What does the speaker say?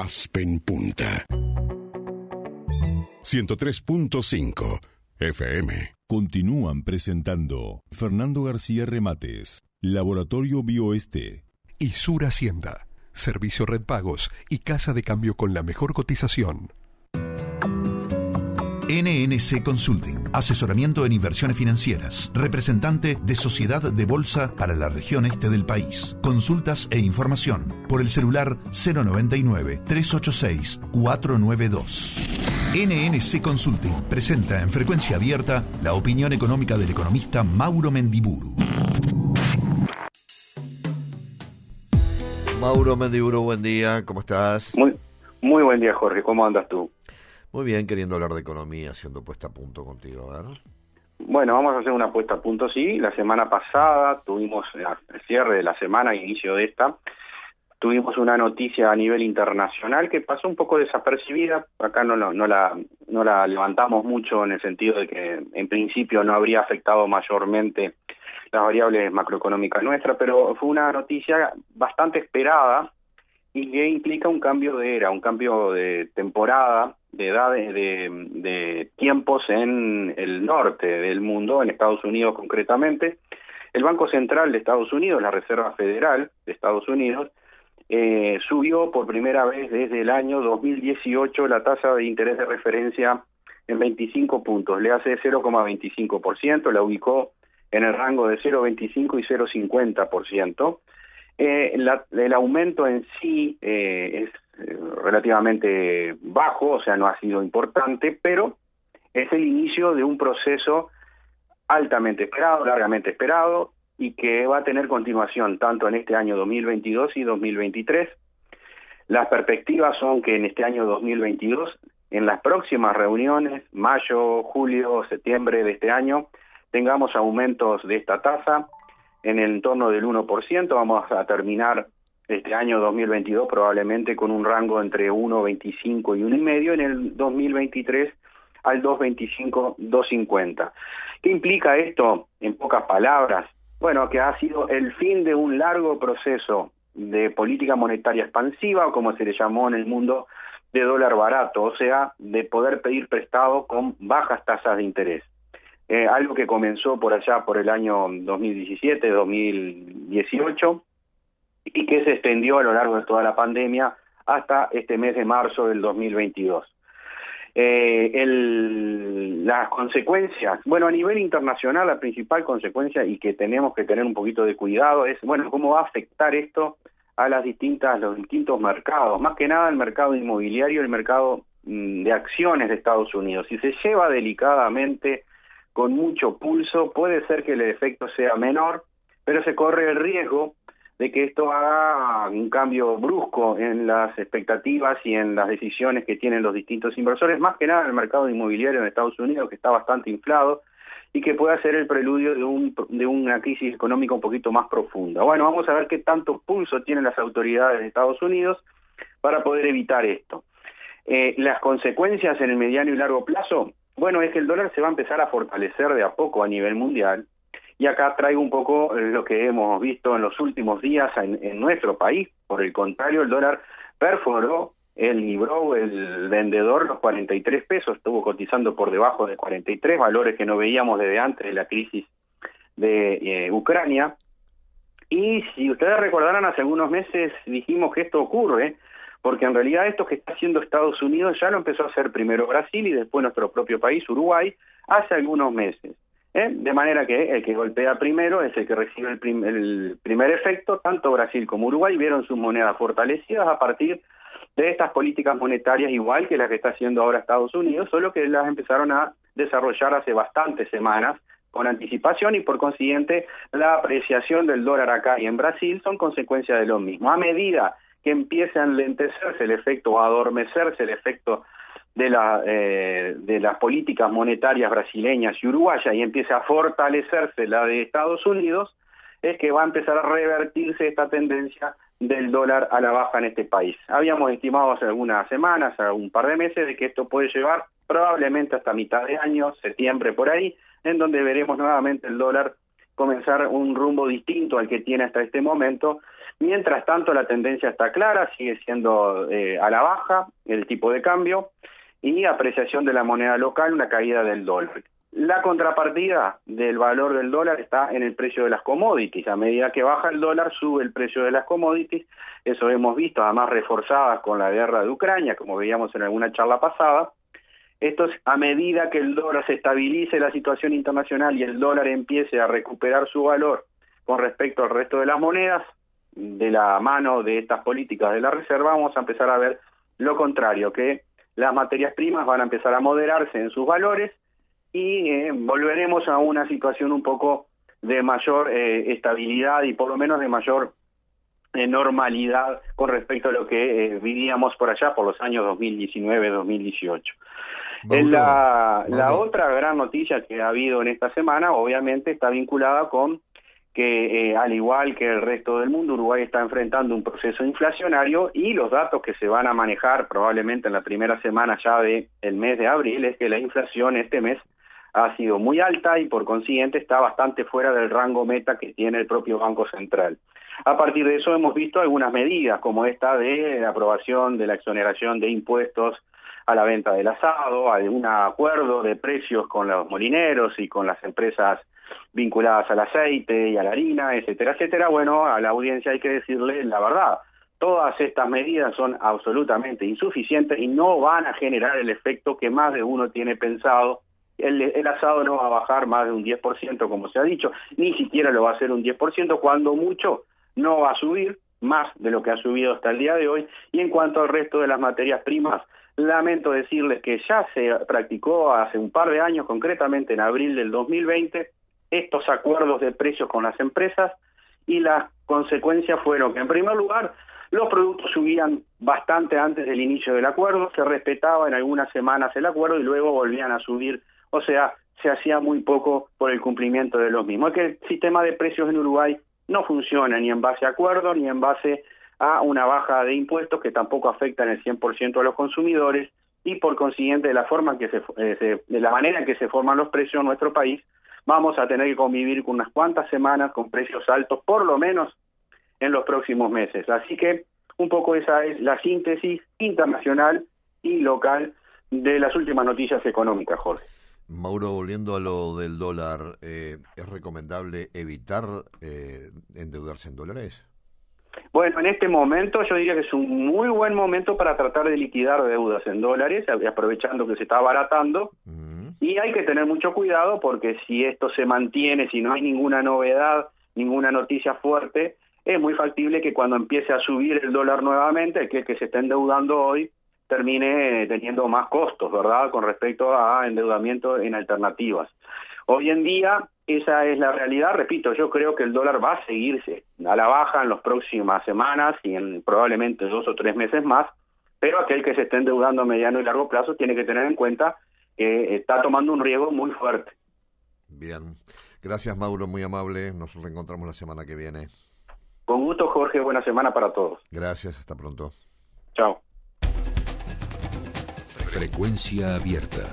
Aspen Punta. 103.5 FM. Continúan presentando Fernando García Remates, Laboratorio Bioeste y Sur Hacienda. Servicio Red Pagos y Casa de Cambio con la mejor cotización. NNC Consulting, asesoramiento en inversiones financieras, representante de Sociedad de Bolsa para la región este del país. Consultas e información por el celular 099-386-492. NNC Consulting presenta en frecuencia abierta la opinión económica del economista Mauro Mendiburu. Mauro Mendiburu, buen día, ¿cómo estás? Muy, muy buen día, Jorge, ¿cómo andas tú? Muy bien, queriendo hablar de economía, haciendo puesta a punto contigo, a ver. Bueno, vamos a hacer una puesta a punto, sí. La semana pasada tuvimos el cierre de la semana, inicio de esta, tuvimos una noticia a nivel internacional que pasó un poco desapercibida. Acá no, no, la, no la levantamos mucho en el sentido de que en principio no habría afectado mayormente las variables macroeconómicas nuestras, pero fue una noticia bastante esperada y que implica un cambio de era, un cambio de temporada de edades, de, de tiempos en el norte del mundo, en Estados Unidos concretamente. El Banco Central de Estados Unidos, la Reserva Federal de Estados Unidos, eh, subió por primera vez desde el año 2018 la tasa de interés de referencia en 25 puntos, le hace 0,25%, la ubicó en el rango de 0,25 y 0,50%. Eh, la, el aumento en sí eh, es relativamente bajo, o sea, no ha sido importante, pero es el inicio de un proceso altamente esperado, largamente esperado, y que va a tener continuación tanto en este año 2022 y 2023. Las perspectivas son que en este año 2022, en las próximas reuniones, mayo, julio, septiembre de este año, tengamos aumentos de esta tasa en el entorno del 1%, vamos a terminar este año 2022 probablemente con un rango entre 1.25 y 1.5 en el 2023 al 2.25, 2.50. ¿Qué implica esto en pocas palabras? Bueno, que ha sido el fin de un largo proceso de política monetaria expansiva, o como se le llamó en el mundo, de dólar barato, o sea, de poder pedir prestado con bajas tasas de interés. Eh, algo que comenzó por allá por el año 2017, 2018, y que se extendió a lo largo de toda la pandemia hasta este mes de marzo del 2022. Eh, el, las consecuencias, bueno, a nivel internacional la principal consecuencia y que tenemos que tener un poquito de cuidado es, bueno, cómo va a afectar esto a las distintas, los distintos mercados, más que nada el mercado inmobiliario, el mercado mm, de acciones de Estados Unidos. Si se lleva delicadamente, con mucho pulso, puede ser que el efecto sea menor, pero se corre el riesgo de que esto haga un cambio brusco en las expectativas y en las decisiones que tienen los distintos inversores, más que nada en el mercado inmobiliario en Estados Unidos, que está bastante inflado y que pueda ser el preludio de, un, de una crisis económica un poquito más profunda. Bueno, vamos a ver qué tanto pulso tienen las autoridades de Estados Unidos para poder evitar esto. Eh, las consecuencias en el mediano y largo plazo, bueno, es que el dólar se va a empezar a fortalecer de a poco a nivel mundial, y acá traigo un poco lo que hemos visto en los últimos días en, nuestro país. Por el contrario, el dólar perforó, el libró el vendedor los 43 pesos, estuvo cotizando por debajo de 43, valores que no veíamos desde antes de la crisis de eh, Ucrania. Y si ustedes recordarán, hace algunos meses dijimos que esto ocurre, porque en realidad esto que está haciendo Estados Unidos ya lo empezó a hacer primero Brasil y después nuestro propio país, Uruguay, hace algunos meses. ¿Eh? De manera que el que golpea primero es el que recibe el, primer efecto. Tanto Brasil como Uruguay vieron sus monedas fortalecidas a partir de estas políticas monetarias igual que las que está haciendo ahora Estados Unidos, solo que las empezaron a desarrollar hace bastantes semanas con anticipación y por consiguiente la apreciación del dólar acá y en Brasil son consecuencia de lo mismo. A medida que empiece a enlentecerse el efecto o a adormecerse el efecto de, la, eh, de las políticas monetarias brasileñas y uruguayas y empiece a fortalecerse la de Estados Unidos, es que va a empezar a revertirse esta tendencia del dólar a la baja en este país. Habíamos estimado hace algunas semanas, hace un par de meses, de que esto puede llevar probablemente hasta mitad de año, septiembre por ahí, en donde veremos nuevamente el dólar comenzar un rumbo distinto al que tiene hasta este momento Mientras tanto, la tendencia está clara, sigue siendo eh, a la baja el tipo de cambio y apreciación de la moneda local, una caída del dólar. La contrapartida del valor del dólar está en el precio de las commodities. A medida que baja el dólar, sube el precio de las commodities. Eso hemos visto, además reforzadas con la guerra de Ucrania, como veíamos en alguna charla pasada. Esto es a medida que el dólar se estabilice la situación internacional y el dólar empiece a recuperar su valor con respecto al resto de las monedas, de la mano de estas políticas de la Reserva, vamos a empezar a ver lo contrario, que las materias primas van a empezar a moderarse en sus valores y eh, volveremos a una situación un poco de mayor eh, estabilidad y por lo menos de mayor eh, normalidad con respecto a lo que vivíamos por allá por los años 2019-2018. La, la otra gran noticia que ha habido en esta semana obviamente está vinculada con que al igual que el resto del mundo, Uruguay está enfrentando un proceso inflacionario y los datos que se van a manejar probablemente en la primera semana ya de el mes de abril es que la inflación este mes ha sido muy alta y por consiguiente está bastante fuera del rango meta que tiene el propio Banco Central. A partir de eso hemos visto algunas medidas como esta de aprobación de la exoneración de impuestos a la venta del asado, algún acuerdo de precios con los molineros y con las empresas vinculadas al aceite y a la harina, etcétera, etcétera. Bueno, a la audiencia hay que decirle la verdad. Todas estas medidas son absolutamente insuficientes y no van a generar el efecto que más de uno tiene pensado el, asado no va a bajar más de un 10%, como se ha dicho, ni siquiera lo va a hacer un 10%, cuando mucho no va a subir más de lo que ha subido hasta el día de hoy. Y en cuanto al resto de las materias primas, lamento decirles que ya se practicó hace un par de años, concretamente en abril del 2020, estos acuerdos de precios con las empresas y las consecuencias fueron que, en primer lugar, los productos subían bastante antes del inicio del acuerdo, se respetaba en algunas semanas el acuerdo y luego volvían a subir o sea, se hacía muy poco por el cumplimiento de los mismos. Es que el sistema de precios en Uruguay no funciona ni en base a acuerdos ni en base a una baja de impuestos que tampoco afecta en el 100% a los consumidores y por consiguiente de la forma que eh, se, de la manera en que se forman los precios en nuestro país vamos a tener que convivir con unas cuantas semanas con precios altos por lo menos en los próximos meses. Así que un poco esa es la síntesis internacional y local de las últimas noticias económicas, Jorge. Mauro, volviendo a lo del dólar, eh, ¿es recomendable evitar eh, endeudarse en dólares? Bueno, en este momento yo diría que es un muy buen momento para tratar de liquidar deudas en dólares, aprovechando que se está abaratando. Mm. Y hay que tener mucho cuidado porque si esto se mantiene, si no hay ninguna novedad, ninguna noticia fuerte, es muy factible que cuando empiece a subir el dólar nuevamente, el que, que se está endeudando hoy, termine teniendo más costos, ¿verdad?, con respecto a endeudamiento en alternativas. Hoy en día esa es la realidad, repito, yo creo que el dólar va a seguirse a la baja en las próximas semanas y en probablemente dos o tres meses más, pero aquel que se esté endeudando a mediano y largo plazo tiene que tener en cuenta que está tomando un riesgo muy fuerte. Bien, gracias Mauro, muy amable, nos reencontramos la semana que viene. Con gusto Jorge, buena semana para todos. Gracias, hasta pronto. Chao. Frecuencia abierta.